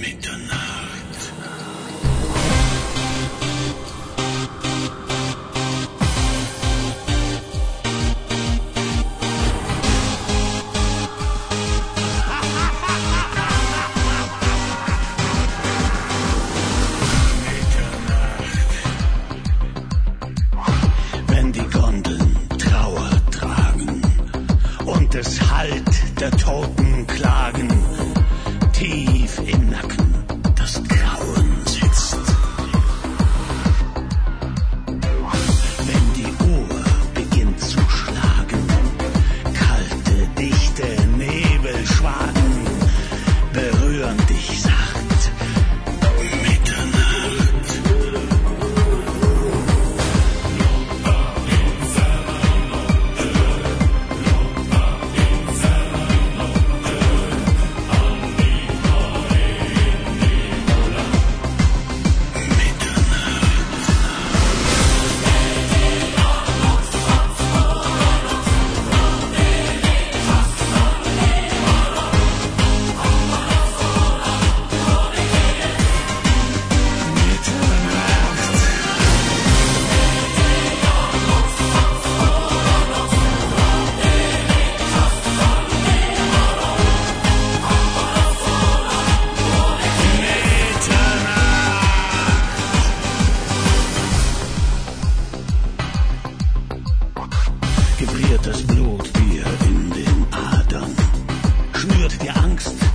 Mitternacht. wenn die Gondeln Trauer tragen und es Halt der Toten klagen, tief im Nacken das Blut dir in den Adern, schnürt dir Angst